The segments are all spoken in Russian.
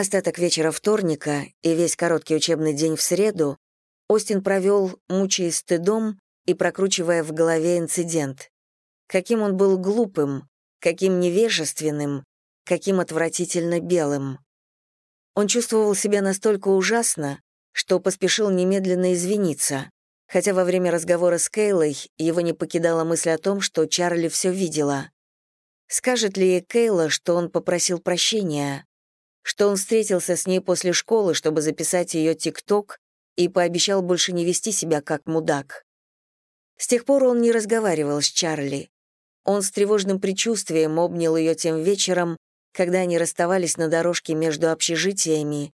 Остаток вечера вторника и весь короткий учебный день в среду Остин провел, мучаясь стыдом и прокручивая в голове инцидент. Каким он был глупым, каким невежественным, каким отвратительно белым. Он чувствовал себя настолько ужасно, что поспешил немедленно извиниться, хотя во время разговора с Кейлой его не покидала мысль о том, что Чарли все видела. Скажет ли ей Кейла, что он попросил прощения, что он встретился с ней после школы, чтобы записать ее ТикТок, и пообещал больше не вести себя как мудак. С тех пор он не разговаривал с Чарли. Он с тревожным предчувствием обнял ее тем вечером, когда они расставались на дорожке между общежитиями,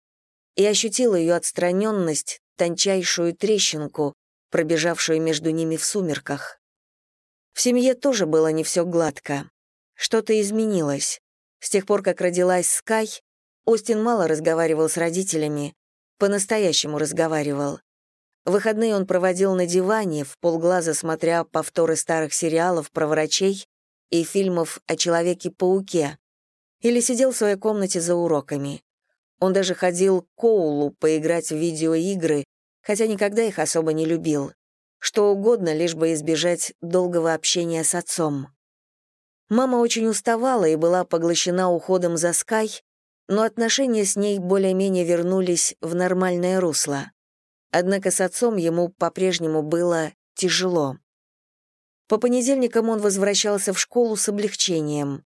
и ощутил ее отстраненность, тончайшую трещинку, пробежавшую между ними в сумерках. В семье тоже было не все гладко. Что-то изменилось. С тех пор, как родилась Скай, Остин мало разговаривал с родителями, по-настоящему разговаривал. Выходные он проводил на диване, в полглаза смотря повторы старых сериалов про врачей и фильмов о Человеке-пауке, или сидел в своей комнате за уроками. Он даже ходил к Коулу поиграть в видеоигры, хотя никогда их особо не любил. Что угодно, лишь бы избежать долгого общения с отцом. Мама очень уставала и была поглощена уходом за Скай, но отношения с ней более-менее вернулись в нормальное русло. Однако с отцом ему по-прежнему было тяжело. По понедельникам он возвращался в школу с облегчением.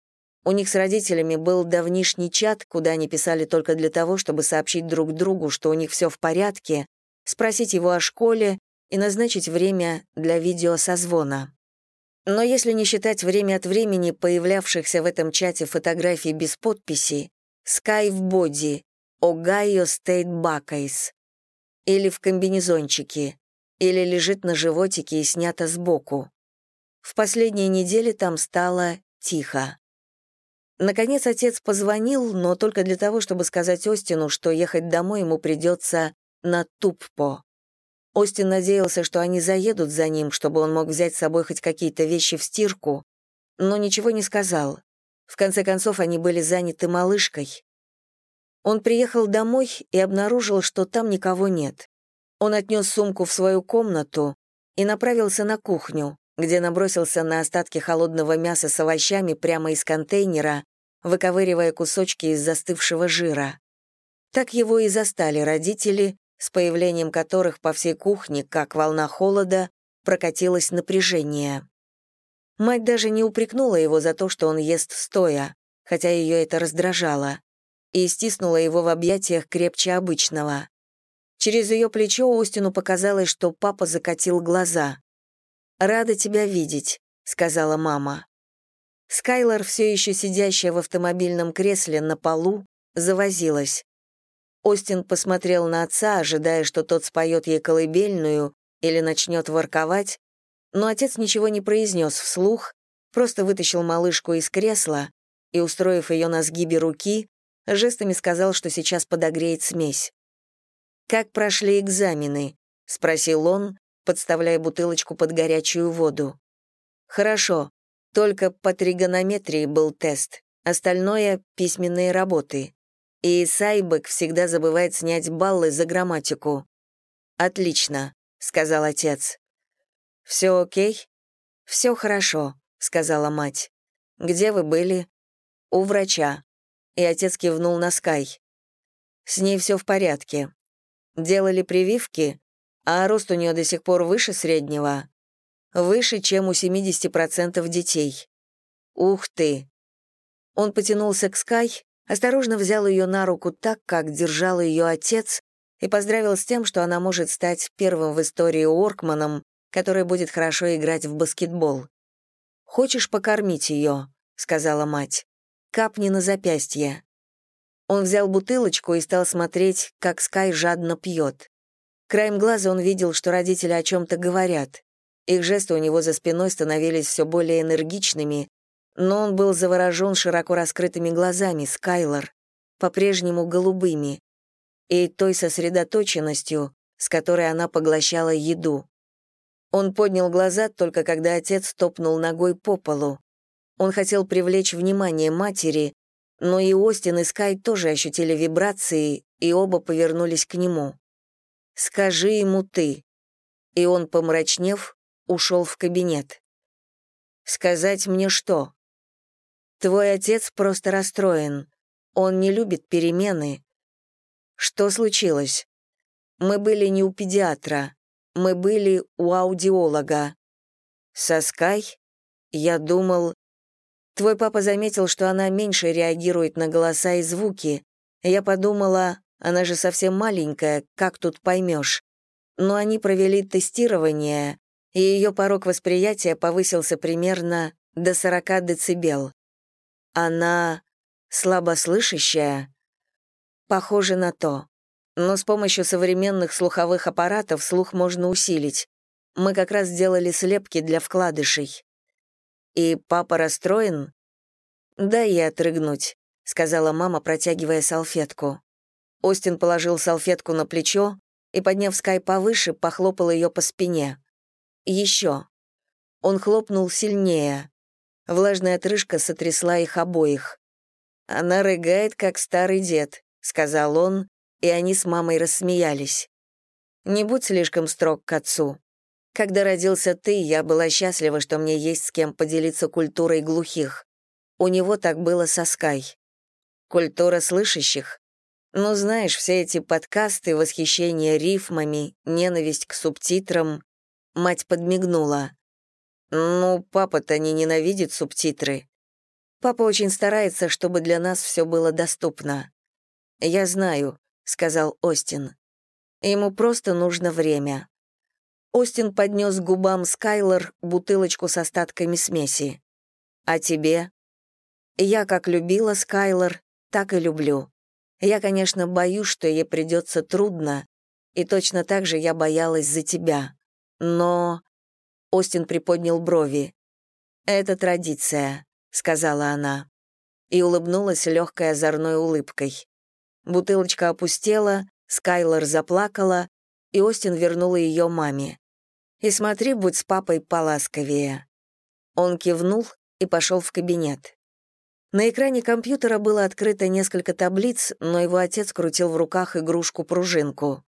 У них с родителями был давнишний чат, куда они писали только для того, чтобы сообщить друг другу, что у них все в порядке, спросить его о школе и назначить время для видеосозвона. Но если не считать время от времени появлявшихся в этом чате фотографий без подписи «Sky в боди», «Огайо State Buckeyes», или в комбинезончике, или лежит на животике и снято сбоку. В последние недели там стало тихо. Наконец отец позвонил, но только для того, чтобы сказать Остину, что ехать домой ему придется на Туппо. Остин надеялся, что они заедут за ним, чтобы он мог взять с собой хоть какие-то вещи в стирку, но ничего не сказал. В конце концов, они были заняты малышкой. Он приехал домой и обнаружил, что там никого нет. Он отнес сумку в свою комнату и направился на кухню, где набросился на остатки холодного мяса с овощами прямо из контейнера, выковыривая кусочки из застывшего жира. Так его и застали родители, с появлением которых по всей кухне, как волна холода, прокатилось напряжение. Мать даже не упрекнула его за то, что он ест стоя, хотя ее это раздражало и стиснула его в объятиях крепче обычного. Через ее плечо Остину показалось, что папа закатил глаза. «Рада тебя видеть», — сказала мама. Скайлор, все еще сидящая в автомобильном кресле на полу, завозилась. Остин посмотрел на отца, ожидая, что тот споет ей колыбельную или начнет ворковать, но отец ничего не произнес вслух, просто вытащил малышку из кресла и, устроив ее на сгибе руки, жестами сказал, что сейчас подогреет смесь. «Как прошли экзамены?» — спросил он, подставляя бутылочку под горячую воду. «Хорошо. Только по тригонометрии был тест. Остальное — письменные работы. И Сайбек всегда забывает снять баллы за грамматику». «Отлично», — сказал отец. «Все окей?» «Все хорошо», — сказала мать. «Где вы были?» «У врача и отец кивнул на Скай. «С ней все в порядке. Делали прививки, а рост у нее до сих пор выше среднего. Выше, чем у 70% детей. Ух ты!» Он потянулся к Скай, осторожно взял ее на руку так, как держал ее отец, и поздравил с тем, что она может стать первым в истории Оркманом, который будет хорошо играть в баскетбол. «Хочешь покормить ее?» — сказала мать капни на запястье. Он взял бутылочку и стал смотреть, как Скай жадно пьет. Краем глаза он видел, что родители о чем-то говорят. Их жесты у него за спиной становились все более энергичными, но он был заворожен широко раскрытыми глазами Скайлор, по-прежнему голубыми, и той сосредоточенностью, с которой она поглощала еду. Он поднял глаза только когда отец топнул ногой по полу. Он хотел привлечь внимание матери, но и Остин, и Скай тоже ощутили вибрации, и оба повернулись к нему. «Скажи ему ты». И он, помрачнев, ушел в кабинет. «Сказать мне что?» «Твой отец просто расстроен. Он не любит перемены». «Что случилось?» «Мы были не у педиатра. Мы были у аудиолога». «Со Скай?» «Я думал...» Твой папа заметил, что она меньше реагирует на голоса и звуки. Я подумала, она же совсем маленькая, как тут поймешь. Но они провели тестирование, и ее порог восприятия повысился примерно до 40 децибел. Она слабослышащая? Похоже на то. Но с помощью современных слуховых аппаратов слух можно усилить. Мы как раз сделали слепки для вкладышей. «И папа расстроен?» «Дай ей отрыгнуть», — сказала мама, протягивая салфетку. Остин положил салфетку на плечо и, подняв Скай повыше, похлопал ее по спине. «Еще». Он хлопнул сильнее. Влажная отрыжка сотрясла их обоих. «Она рыгает, как старый дед», — сказал он, и они с мамой рассмеялись. «Не будь слишком строг к отцу. Когда родился ты, я была счастлива, что мне есть с кем поделиться культурой глухих. У него так было со Скай. Культура слышащих. Ну, знаешь, все эти подкасты, восхищение рифмами, ненависть к субтитрам. Мать подмигнула. Ну, папа-то не ненавидит субтитры. Папа очень старается, чтобы для нас все было доступно. Я знаю, сказал Остин. Ему просто нужно время. Остин поднес к губам Скайлор бутылочку с остатками смеси. «А тебе?» «Я как любила Скайлор, так и люблю. Я, конечно, боюсь, что ей придется трудно, и точно так же я боялась за тебя. Но...» Остин приподнял брови. «Это традиция», — сказала она. И улыбнулась легкой озорной улыбкой. Бутылочка опустела, Скайлор заплакала, и Остин вернула ее маме. И смотри, будь с папой поласковее». Он кивнул и пошел в кабинет. На экране компьютера было открыто несколько таблиц, но его отец крутил в руках игрушку-пружинку.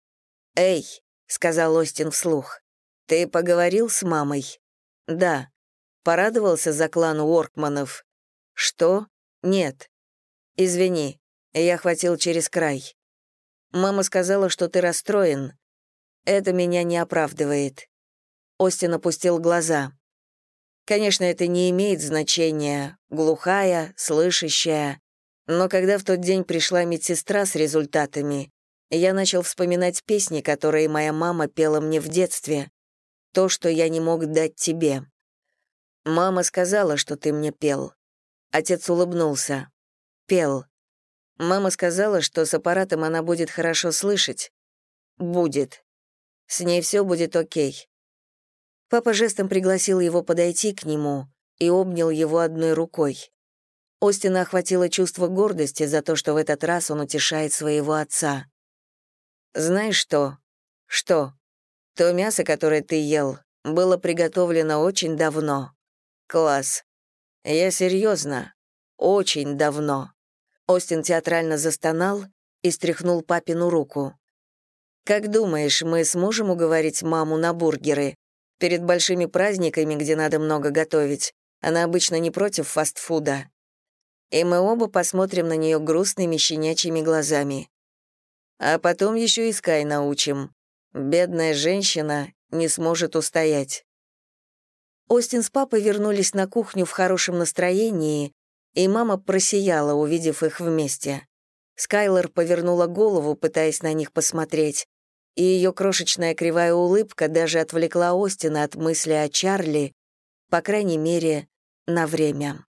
«Эй», — сказал Остин вслух, — «ты поговорил с мамой?» «Да». «Порадовался за клан Уоркманов?» «Что?» «Нет». «Извини, я хватил через край. Мама сказала, что ты расстроен. Это меня не оправдывает. Остин опустил глаза. Конечно, это не имеет значения, глухая, слышащая. Но когда в тот день пришла медсестра с результатами, я начал вспоминать песни, которые моя мама пела мне в детстве. То, что я не мог дать тебе. Мама сказала, что ты мне пел. Отец улыбнулся. Пел. Мама сказала, что с аппаратом она будет хорошо слышать. Будет. С ней все будет окей. Папа жестом пригласил его подойти к нему и обнял его одной рукой. Остина охватило чувство гордости за то, что в этот раз он утешает своего отца. «Знаешь что? Что? То мясо, которое ты ел, было приготовлено очень давно. Класс. Я серьезно. Очень давно». Остин театрально застонал и стряхнул папину руку. «Как думаешь, мы сможем уговорить маму на бургеры? Перед большими праздниками, где надо много готовить, она обычно не против фастфуда. И мы оба посмотрим на нее грустными щенячьими глазами. А потом еще и Скай научим. Бедная женщина не сможет устоять. Остин с папой вернулись на кухню в хорошем настроении, и мама просияла, увидев их вместе. Скайлор повернула голову, пытаясь на них посмотреть, и ее крошечная кривая улыбка даже отвлекла Остина от мысли о Чарли, по крайней мере, на время.